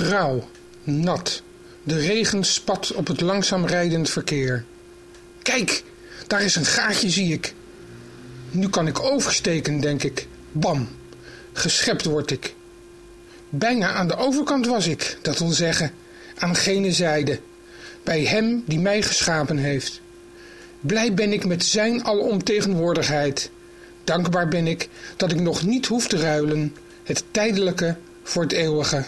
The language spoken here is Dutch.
Grauw, nat. De regen spat op het langzaam rijdend verkeer. Kijk, daar is een gaatje, zie ik. Nu kan ik oversteken, denk ik. Bam, geschept word ik. Bijna aan de overkant was ik, dat wil zeggen, aan gene zijde, bij hem die mij geschapen heeft. Blij ben ik met zijn alomtegenwoordigheid. Dankbaar ben ik dat ik nog niet hoef te ruilen, het tijdelijke voor het eeuwige.